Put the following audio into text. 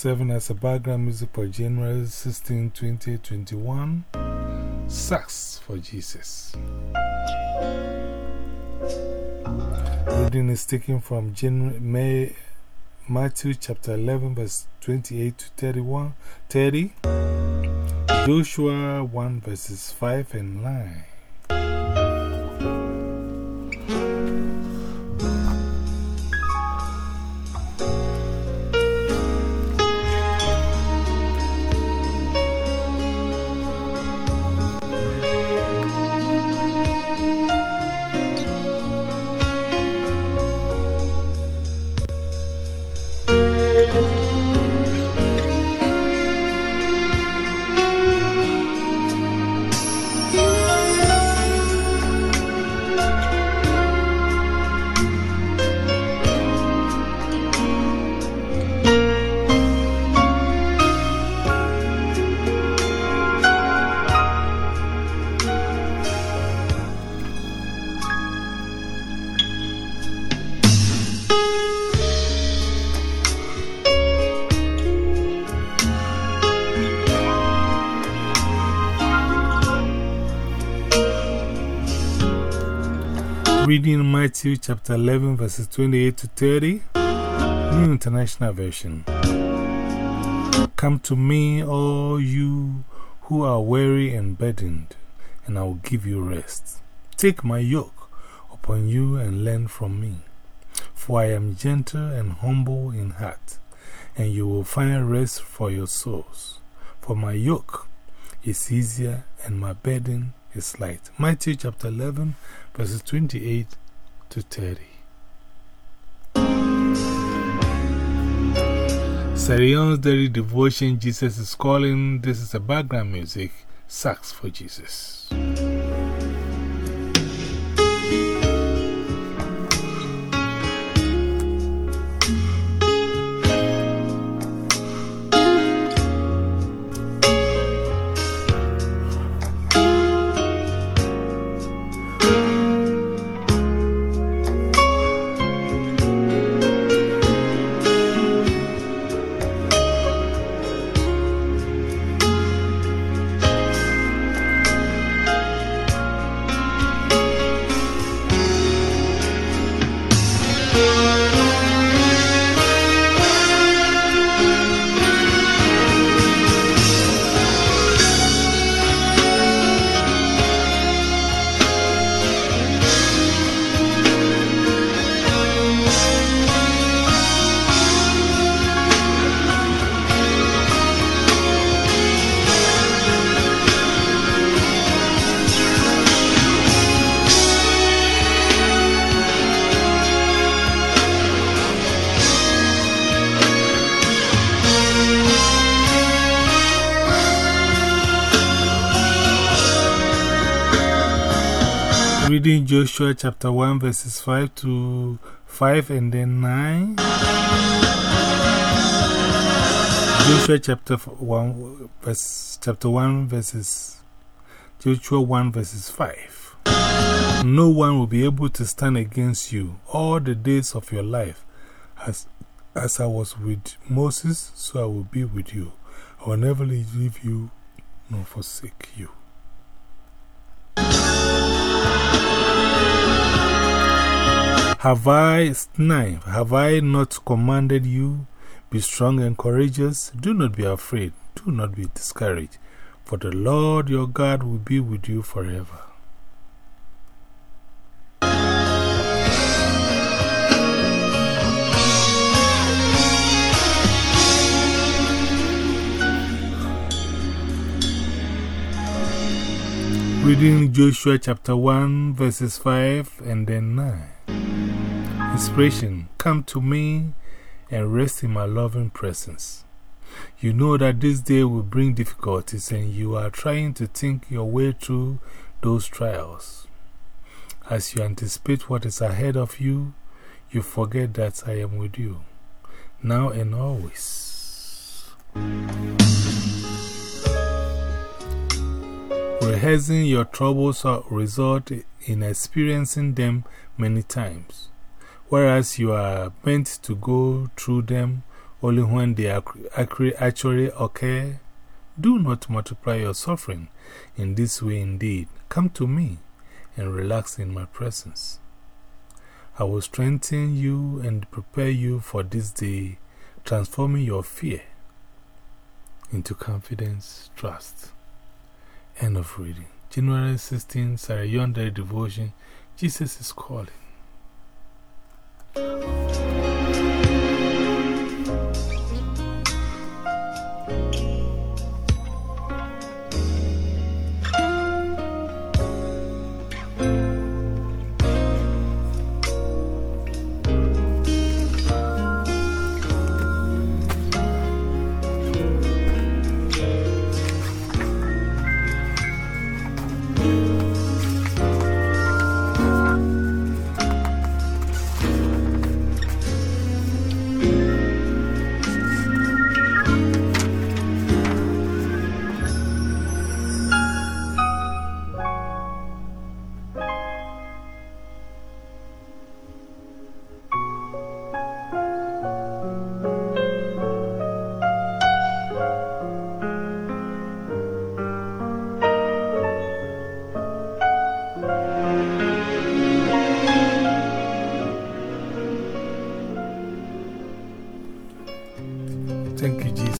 serving as a background music for January 16, 2021. Sax for Jesus. Reading is taken from January, May, Matthew chapter 11, verse 28 to 31, 30, Joshua 1, verses 5 and 9. Reading Matthew chapter 11, verses 28 to 30, New International Version. Come to me, all you who are weary and burdened, and I will give you rest. Take my yoke upon you and learn from me, for I am gentle and humble in heart, and you will find rest for your souls. For my yoke is easier and my burden is light. Matthew chapter 11, verses 28 to 30. Sarah Young's daily devotion, Jesus is calling. This is the background music, sax for Jesus. Reading Joshua chapter 1, verses 5 to 5 and then 9. Joshua chapter 1, verse, chapter 1, verses, Joshua 1, verses 5. No one will be able to stand against you all the days of your life. As, as I was with Moses, so I will be with you. I will never leave you nor forsake you. Have I, nine, have I not commanded you? Be strong and courageous. Do not be afraid. Do not be discouraged. For the Lord your God will be with you forever. Reading Joshua chapter 1, verses 5 and then 9. Inspiration Come to me and rest in my loving presence. You know that this day will bring difficulties, and you are trying to think your way through those trials. As you anticipate what is ahead of you, you forget that I am with you, now and always. Rehearsing your troubles or result in experiencing them many times, whereas you are meant to go through them only when they actually occur. Do not multiply your suffering in this way indeed. Come to me and relax in my presence. I will strengthen you and prepare you for this day, transforming your fear into confidence, trust. End of reading. January 16, Sarah Yonder Devotion. Jesus is calling. Música